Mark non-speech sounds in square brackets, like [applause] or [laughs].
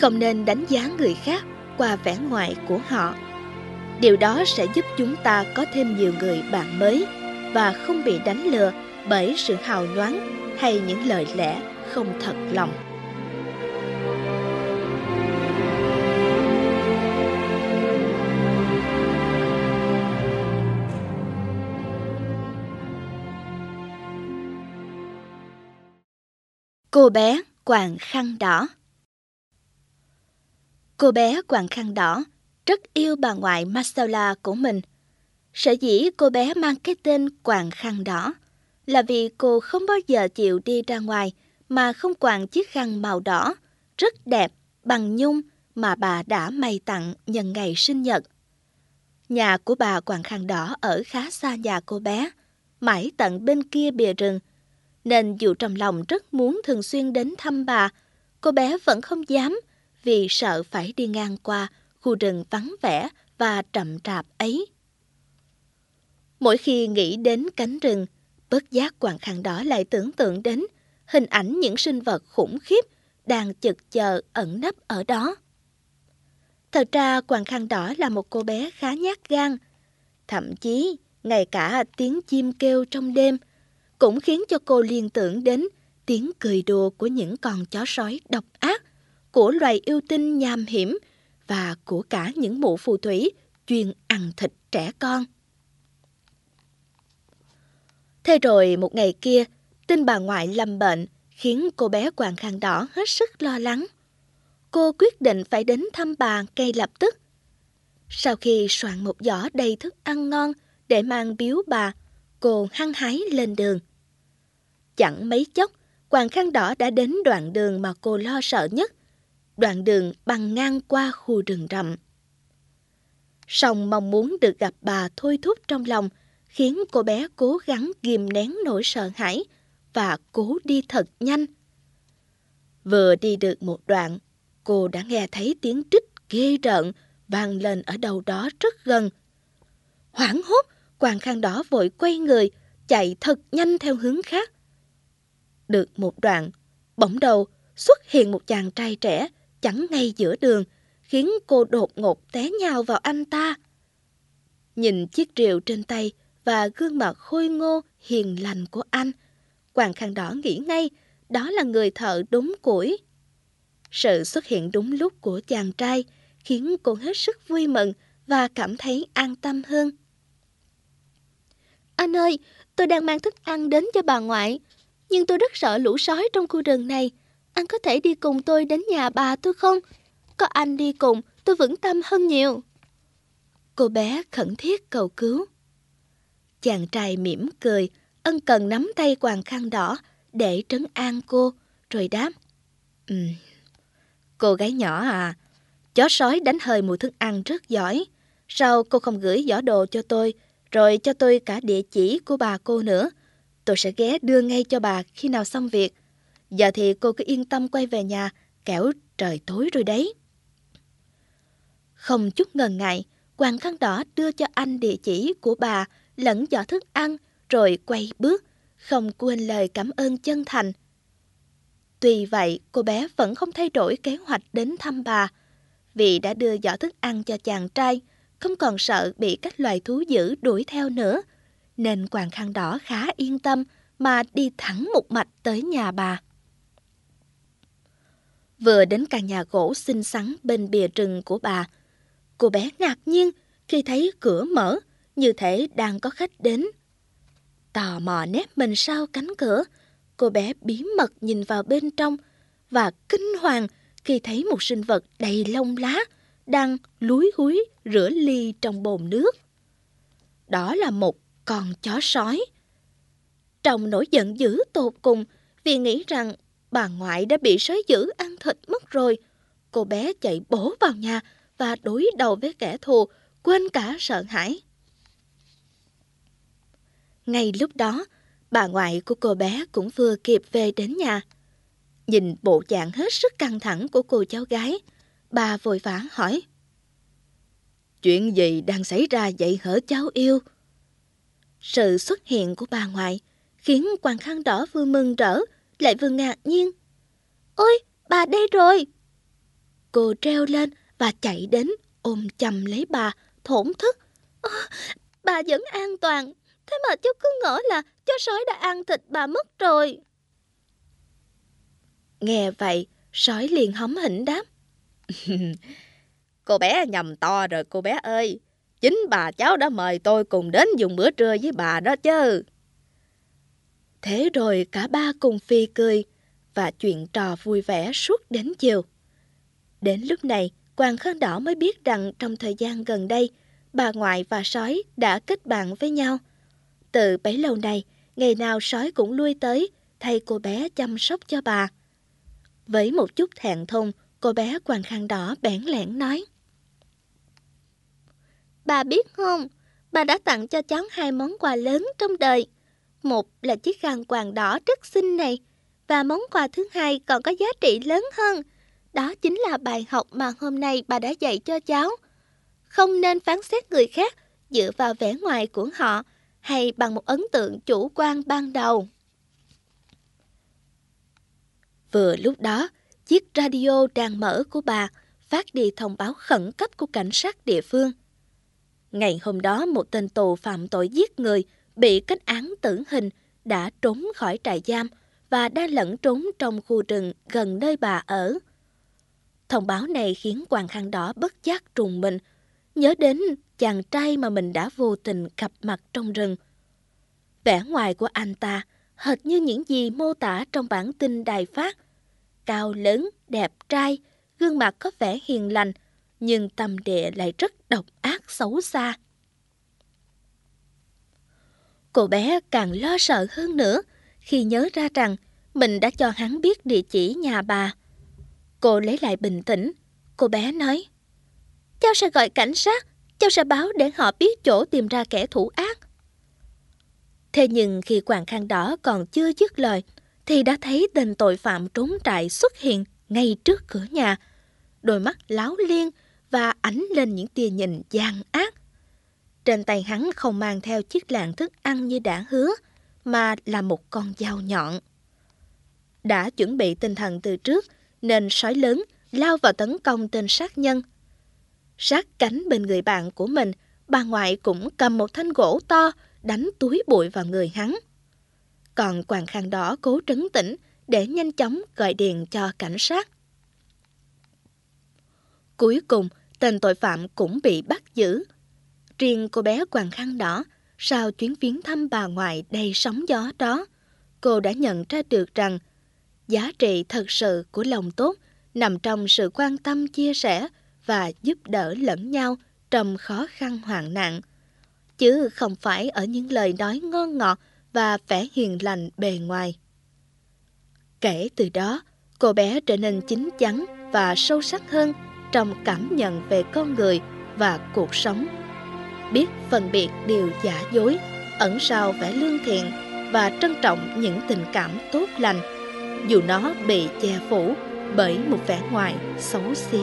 Không nên đánh giá người khác qua vẻ ngoài của họ. Điều đó sẽ giúp chúng ta có thêm nhiều người bạn mới và không bị đánh lừa bởi sự hào nhoáng hay những lời lẽ không thật lòng. Cô bé quàng khăn đỏ Cô bé quàng khăn đỏ rất yêu bà ngoại Marcella của mình. Sở dĩ cô bé mang cái tên quàng khăn đỏ là vì cô không bao giờ chịu đi ra ngoài mà không quàng chiếc khăn màu đỏ, rất đẹp, bằng nhung mà bà đã may tặng nhân ngày sinh nhật. Nhà của bà quàng khăn đỏ ở khá xa nhà cô bé, mãi tận bên kia bìa rừng. Nên dù trong lòng rất muốn thường xuyên đến thăm bà, cô bé vẫn không dám vì sợ phải đi ngang qua khu rừng vắng vẻ và trầm trạp ấy. Mỗi khi nghĩ đến cánh rừng, bất giác quàng khăn đỏ lại tưởng tượng đến hình ảnh những sinh vật khủng khiếp đang chực chờ ẩn nấp ở đó. Thật ra quàng khăn đỏ là một cô bé khá nhát gan. Thậm chí, ngay cả tiếng chim kêu trong đêm cũng khiến cho cô liên tưởng đến tiếng cười đùa của những con chó sói độc ác, của loài yêu tinh nham hiểm và của cả những mụ phù thủy chuyên ăn thịt trẻ con. Thế rồi một ngày kia, tin bà ngoại lâm bệnh khiến cô bé quàng khăn đỏ hết sức lo lắng. Cô quyết định phải đến thăm bà ngay lập tức. Sau khi soạn một giỏ đầy thức ăn ngon để mang biếu bà, cô hăng hái lên đường. Chẳng mấy chốc, quàng khăn đỏ đã đến đoạn đường mà cô lo sợ nhất, đoạn đường băng ngang qua khu rừng rậm. Song mong muốn được gặp bà thôi thúc trong lòng, khiến cô bé cố gắng ghim nén nỗi sợ hãi và cố đi thật nhanh. Vừa đi được một đoạn, cô đã nghe thấy tiếng trích ghê rợn vang lên ở đâu đó rất gần. Hoảng hốt, quàng khăn đỏ vội quay người, chạy thật nhanh theo hướng khác. Được một đoạn, bỗng đầu xuất hiện một chàng trai trẻ chắn ngay giữa đường, khiến cô đột ngột té nhào vào anh ta. Nhìn chiếc rìu trên tay và gương mặt khôi ngô, hiền lành của anh, Quàng khăn đỏ nghĩ ngay đó là người thợ đúng củi. Sự xuất hiện đúng lúc của chàng trai khiến cô hết sức vui mừng và cảm thấy an tâm hơn. Anh ơi, tôi đang mang thức ăn đến cho bà ngoại, nhưng tôi rất sợ lũ sói trong khu rừng này. Anh có thể đi cùng tôi đến nhà bà tôi không? Có anh đi cùng, tôi vững tâm hơn nhiều. Cô bé khẩn thiết cầu cứu. Chàng trai mỉm cười, ân cần nắm tay quàng khăn đỏ để trấn an cô, rồi đáp. Ừ, cô gái nhỏ à, chó sói đánh hơi mùi thức ăn rất giỏi. Sao cô không gửi giỏ đồ cho tôi, rồi cho tôi cả địa chỉ của bà cô nữa? Tôi sẽ ghé đưa ngay cho bà khi nào xong việc. Giờ thì cô cứ yên tâm quay về nhà, kẻo trời tối rồi đấy. Không chút ngần ngại, Quàng khăn đỏ đưa cho anh địa chỉ của bà lẫn giỏ thức ăn rồi quay bước, không quên lời cảm ơn chân thành. Tuy vậy, cô bé vẫn không thay đổi kế hoạch đến thăm bà, vì đã đưa giỏ thức ăn cho chàng trai, không còn sợ bị các loài thú dữ đuổi theo nữa, nên Quàng Khăn Đỏ khá yên tâm mà đi thẳng một mạch tới nhà bà. Vừa đến căn nhà gỗ xinh xắn bên bìa rừng của bà, cô bé ngạc nhiên khi thấy cửa mở, như thể đang có khách đến. Tò mò nép mình sau cánh cửa, cô bé bí mật nhìn vào bên trong và kinh hoàng khi thấy một sinh vật đầy lông lá đang lúi húi rửa ly trong bồn nước. Đó là một con chó sói. Trong nỗi giận dữ tột cùng vì nghĩ rằng bà ngoại đã bị sói dữ ăn thịt mất rồi, cô bé chạy bổ vào nhà và đối đầu với kẻ thù, quên cả sợ hãi. Ngay lúc đó, bà ngoại của cô bé cũng vừa kịp về đến nhà. Nhìn bộ dạng hết sức căng thẳng của cô cháu gái, bà vội vã hỏi. Chuyện gì đang xảy ra vậy hở cháu yêu? Sự xuất hiện của bà ngoại khiến quan khăn đỏ vừa mừng rỡ, lại vừa ngạc nhiên. Ôi, bà đây rồi! Cô treo lên và chạy đến ôm chầm lấy bà, thổn thức. À, bà vẫn an toàn, thế mà cháu cứ ngỡ là chó sói đã ăn thịt bà mất rồi. Nghe vậy, sói liền hóm hỉnh đáp. [laughs] cô bé nhầm to rồi cô bé ơi. Chính bà cháu đã mời tôi cùng đến dùng bữa trưa với bà đó chứ. Thế rồi cả ba cùng phi cười và chuyện trò vui vẻ suốt đến chiều. Đến lúc này, Hoàng Khăn Đỏ mới biết rằng trong thời gian gần đây, bà ngoại và sói đã kết bạn với nhau. Từ bấy lâu nay, ngày nào sói cũng lui tới thay cô bé chăm sóc cho bà. Với một chút thẹn thùng, cô bé Hoàng Khăn Đỏ bẽn lẽn nói. Bà biết không, bà đã tặng cho cháu hai món quà lớn trong đời. Một là chiếc khăn quàng đỏ rất xinh này, và món quà thứ hai còn có giá trị lớn hơn. Đó chính là bài học mà hôm nay bà đã dạy cho cháu. Không nên phán xét người khác dựa vào vẻ ngoài của họ hay bằng một ấn tượng chủ quan ban đầu. Vừa lúc đó, chiếc radio đang mở của bà phát đi thông báo khẩn cấp của cảnh sát địa phương. Ngày hôm đó, một tên tù phạm tội giết người bị kết án tử hình đã trốn khỏi trại giam và đang lẫn trốn trong khu rừng gần nơi bà ở. Thông báo này khiến Hoàng Khăn Đỏ bất giác trùng mình, nhớ đến chàng trai mà mình đã vô tình gặp mặt trong rừng. Vẻ ngoài của anh ta hệt như những gì mô tả trong bản tin đài phát. Cao lớn, đẹp trai, gương mặt có vẻ hiền lành, nhưng tâm địa lại rất độc ác xấu xa. Cô bé càng lo sợ hơn nữa khi nhớ ra rằng mình đã cho hắn biết địa chỉ nhà bà. Cô lấy lại bình tĩnh, cô bé nói Cháu sẽ gọi cảnh sát, cháu sẽ báo để họ biết chỗ tìm ra kẻ thủ ác. Thế nhưng khi quàng khăn Đỏ còn chưa dứt lời, thì đã thấy tên tội phạm trốn trại xuất hiện ngay trước cửa nhà. Đôi mắt láo liên và ánh lên những tia nhìn gian ác. Trên tay hắn không mang theo chiếc lạng thức ăn như đã hứa, mà là một con dao nhọn. Đã chuẩn bị tinh thần từ trước, nên sói lớn lao vào tấn công tên sát nhân. Sát cánh bên người bạn của mình, bà ngoại cũng cầm một thanh gỗ to đánh túi bụi vào người hắn. Còn Quàng khăn Đỏ cố trấn tĩnh để nhanh chóng gọi điện cho cảnh sát. Cuối cùng, tên tội phạm cũng bị bắt giữ. Riêng cô bé Quàng Khăn Đỏ, sau chuyến viếng thăm bà ngoại đầy sóng gió đó, cô đã nhận ra được rằng giá trị thật sự của lòng tốt nằm trong sự quan tâm chia sẻ và giúp đỡ lẫn nhau trong khó khăn hoạn nạn, chứ không phải ở những lời nói ngon ngọt và vẻ hiền lành bề ngoài. Kể từ đó, cô bé trở nên chín chắn và sâu sắc hơn trong cảm nhận về con người và cuộc sống. Biết phân biệt điều giả dối, ẩn sau vẻ lương thiện và trân trọng những tình cảm tốt lành, dù nó bị che phủ bởi một vẻ ngoài xấu xí.